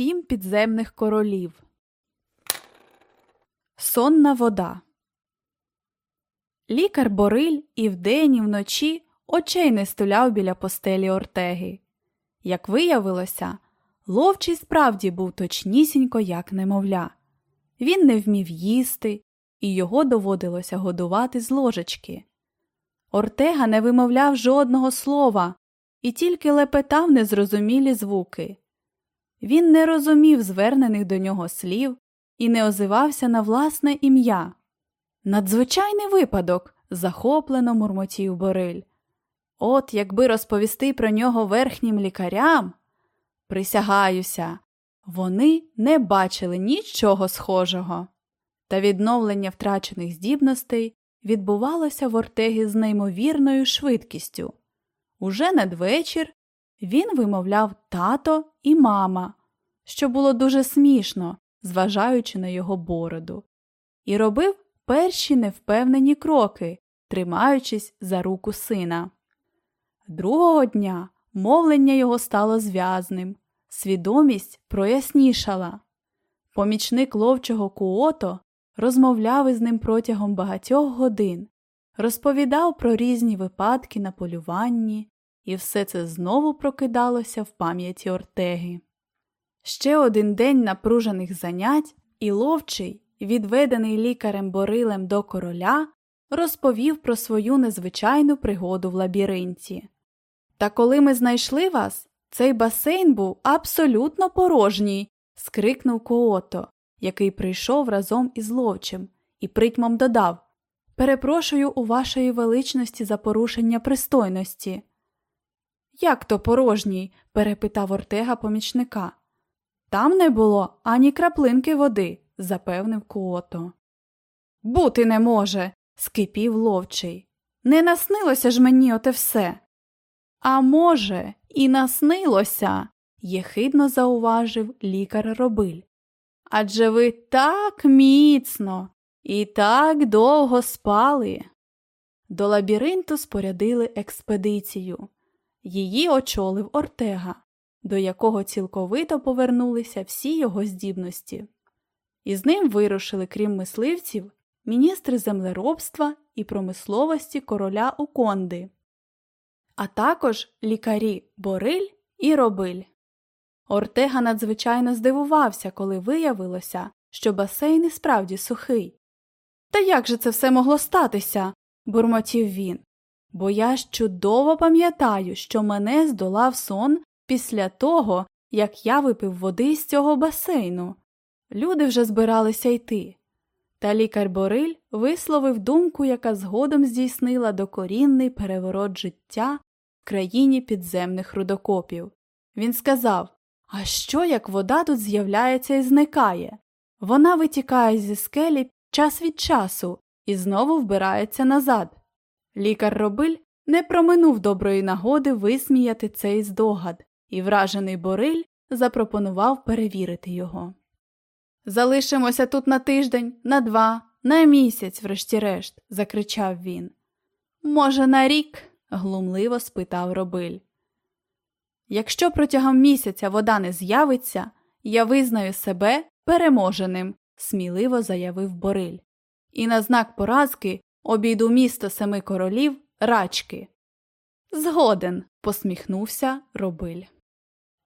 сім підземних королів. Сонна вода. Лікар Бориль і вдень, і вночі очей не стуляв біля постелі Ортеги. Як виявилося, ловчий справді був точнісінько, як немовля. Він не вмів їсти, і його доводилося годувати з ложечки. Ортега не вимовляв жодного слова і тільки лепетав незрозумілі звуки. Він не розумів звернених до нього слів і не озивався на власне ім'я. Надзвичайний випадок, захоплено мурмотів Бориль. От якби розповісти про нього верхнім лікарям, присягаюся, вони не бачили нічого схожого. Та відновлення втрачених здібностей відбувалося в Ортегі з неймовірною швидкістю. Уже надвечір він вимовляв тато і мама, що було дуже смішно, зважаючи на його бороду, і робив перші невпевнені кроки, тримаючись за руку сина. Другого дня мовлення його стало зв'язним, свідомість прояснішала. Помічник ловчого куото розмовляв із ним протягом багатьох годин, розповідав про різні випадки на полюванні, і все це знову прокидалося в пам'яті Ортеги. Ще один день напружених занять, і ловчий, відведений лікарем Борилем до короля, розповів про свою незвичайну пригоду в лабіринті. Та коли ми знайшли вас, цей басейн був абсолютно порожній, скрикнув Коото, який прийшов разом із ловчим, і притьмом додав Перепрошую у вашої величності за порушення пристойності. Як то порожній? перепитав Ортега помічника. Там не було ані краплинки води, запевнив Куото. Бути не може, скипів ловчий. Не наснилося ж мені оте все. А може, і наснилося, єхидно зауважив лікар Робиль. Адже ви так міцно і так довго спали. До лабіринту спорядили експедицію. Її очолив Ортега, до якого цілковито повернулися всі його здібності. Із ним вирушили, крім мисливців, міністри землеробства і промисловості короля Уконди, а також лікарі Бориль і Робиль. Ортега надзвичайно здивувався, коли виявилося, що басейн і справді сухий. Та як же це все могло статися? бурмотів він. Бо я ж чудово пам'ятаю, що мене здолав сон після того, як я випив води з цього басейну. Люди вже збиралися йти. Та лікар Бориль висловив думку, яка згодом здійснила докорінний переворот життя в країні підземних рудокопів. Він сказав А що, як вода тут з'являється і зникає? Вона витікає зі скелі час від часу і знову вбирається назад. Лікар Робиль не проминув доброї нагоди висміяти цей здогад, і вражений Бориль запропонував перевірити його. Залишимося тут на тиждень, на два, на місяць, врешті-решт, закричав він. Може, на рік? глумливо спитав Робиль. Якщо протягом місяця вода не з'явиться, я визнаю себе переможеним, сміливо заявив Бориль. І на знак поразки обійду місто семи королів рачки. Згоден, посміхнувся Робиль.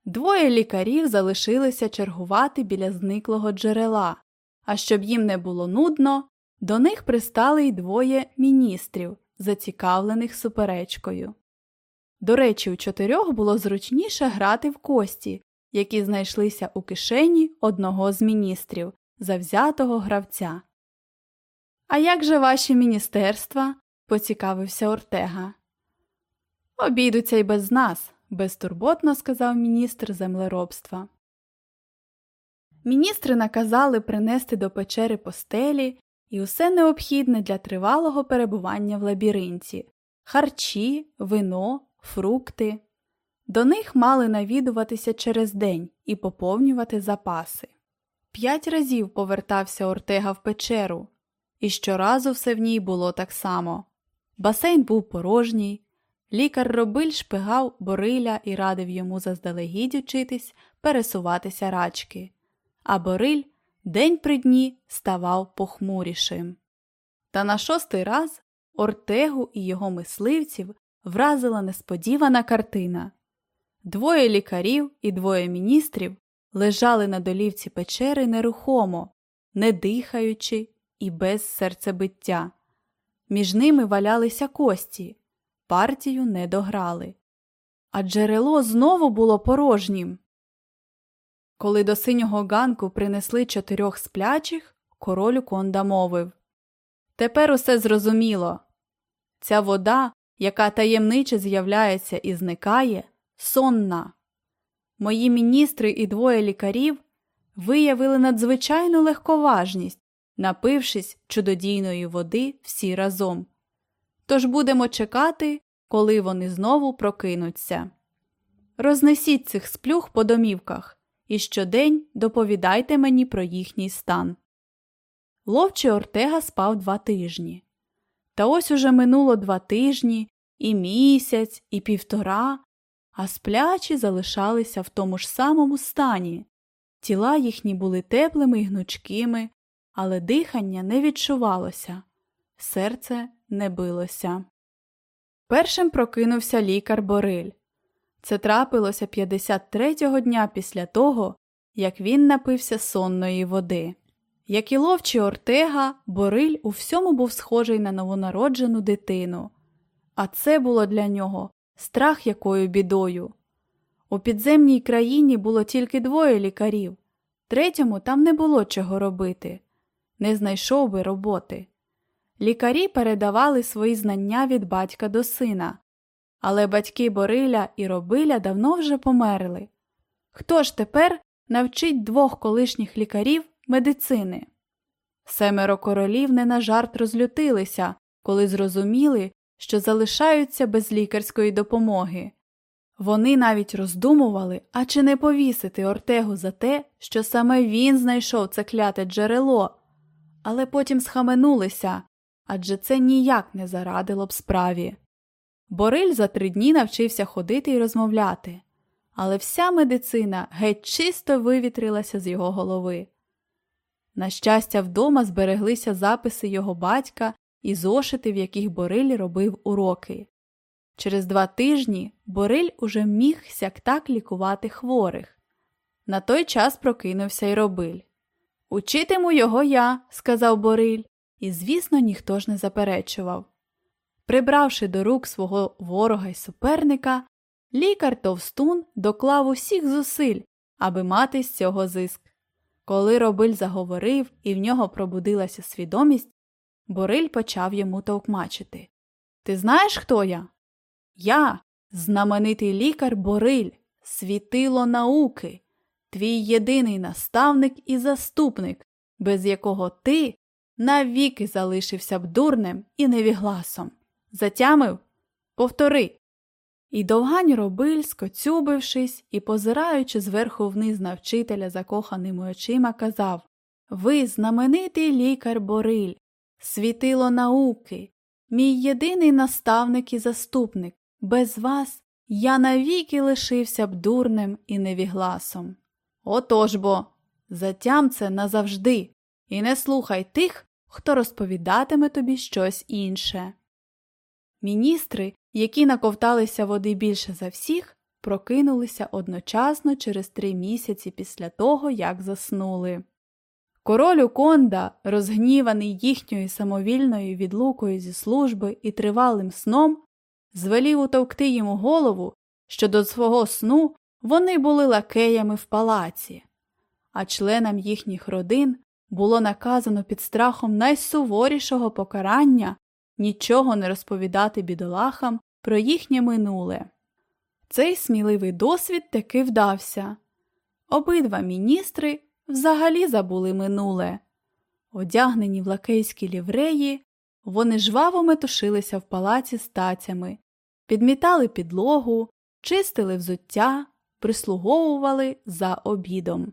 Двоє лікарів залишилися чергувати біля зниклого джерела, а щоб їм не було нудно, до них пристали й двоє міністрів, зацікавлених суперечкою. До речі, у чотирьох було зручніше грати в кості, які знайшлися у кишені одного з міністрів, завзятого гравця. А як же ваші міністерства? поцікавився Ортега. Обійдуться й без нас, безтурботно сказав міністр землеробства. Міністри наказали принести до печери постелі і усе необхідне для тривалого перебування в лабіринті харчі, вино, фрукти. До них мали навідуватися через день і поповнювати запаси. П'ять разів повертався Ортега в печеру, і щоразу все в ній було так само. Басейн був порожній, Лікар робиль шпигав Бориля і радив йому заздалегідь учитись пересуватися рачки, а Бориль день при дні ставав похмурішим. Та на шостий раз Ортегу і його мисливців вразила несподівана картина. Двоє лікарів і двоє міністрів лежали на долівці печери нерухомо, не дихаючи і без серцебиття. Між ними валялися кості, партію не дограли. А джерело знову було порожнім. Коли до синього ганку принесли чотирьох сплячих, король Конда мовив Тепер усе зрозуміло. Ця вода, яка таємниче з'являється і зникає, сонна. Мої міністри і двоє лікарів виявили надзвичайну легковажність, напившись чудодійної води всі разом. Тож будемо чекати, коли вони знову прокинуться. Рознесіть цих сплюх по домівках і щодень доповідайте мені про їхній стан. Ловчий Ортега спав два тижні. Та ось уже минуло два тижні, і місяць, і півтора, а сплячі залишалися в тому ж самому стані. Тіла їхні були теплими й гнучкими, але дихання не відчувалося, серце не билося. Першим прокинувся лікар Бориль. Це трапилося 53-го дня після того, як він напився сонної води. Як і ловчий Ортега, Бориль у всьому був схожий на новонароджену дитину, а це було для нього страх якою бідою. У підземній країні було тільки двоє лікарів, третьому там не було чого робити, не знайшов би роботи. Лікарі передавали свої знання від батька до сина, але батьки Бориля і Робиля давно вже померли. Хто ж тепер навчить двох колишніх лікарів медицини? Семеро королів не на жарт розлютилися, коли зрозуміли, що залишаються без лікарської допомоги. Вони навіть роздумували, а чи не повісити Ортегу за те, що саме він знайшов це кляте джерело, але потім схаменулися адже це ніяк не зарадило б справі. Бориль за три дні навчився ходити і розмовляти, але вся медицина геть чисто вивітрилася з його голови. На щастя, вдома збереглися записи його батька і зошити, в яких Бориль робив уроки. Через два тижні Бориль уже міг сяк-так лікувати хворих. На той час прокинувся й робиль. Учитиму його я, сказав Бориль, і, звісно, ніхто ж не заперечував. Прибравши до рук свого ворога й суперника, лікар Товстун доклав усіх зусиль, аби мати з цього зиск. Коли робиль заговорив і в нього пробудилася свідомість, Бориль почав йому товкмачити. Ти знаєш, хто я? Я, знаменитий лікар Бориль, світило науки, твій єдиний наставник і заступник, без якого ти навіки залишився б дурним і невігласом. Затямив? Повтори. І довгань робиль, скоцюбившись і позираючи зверху вниз на вчителя закоханими очима, казав Ви знаменитий лікар Бориль, світило науки, мій єдиний наставник і заступник. Без вас я навіки лишився б дурним і невігласом. Отож бо, затям це назавжди, і не слухай тих, хто розповідатиме тобі щось інше. Міністри, які наковталися води більше за всіх, прокинулися одночасно через три місяці після того, як заснули. Король Уконда, розгніваний їхньою самовільною відлукою зі служби і тривалим сном, звелів утовкти йому голову, що до свого сну вони були лакеями в палаці, а членам їхніх родин було наказано під страхом найсуворішого покарання нічого не розповідати бідолахам про їхнє минуле. Цей сміливий досвід таки вдався. Обидва міністри взагалі забули минуле. Одягнені в лакейські лівреї, вони жваво метушилися в палаці з тацями, підмітали підлогу, чистили взуття, прислуговували за обідом.